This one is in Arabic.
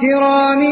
كرام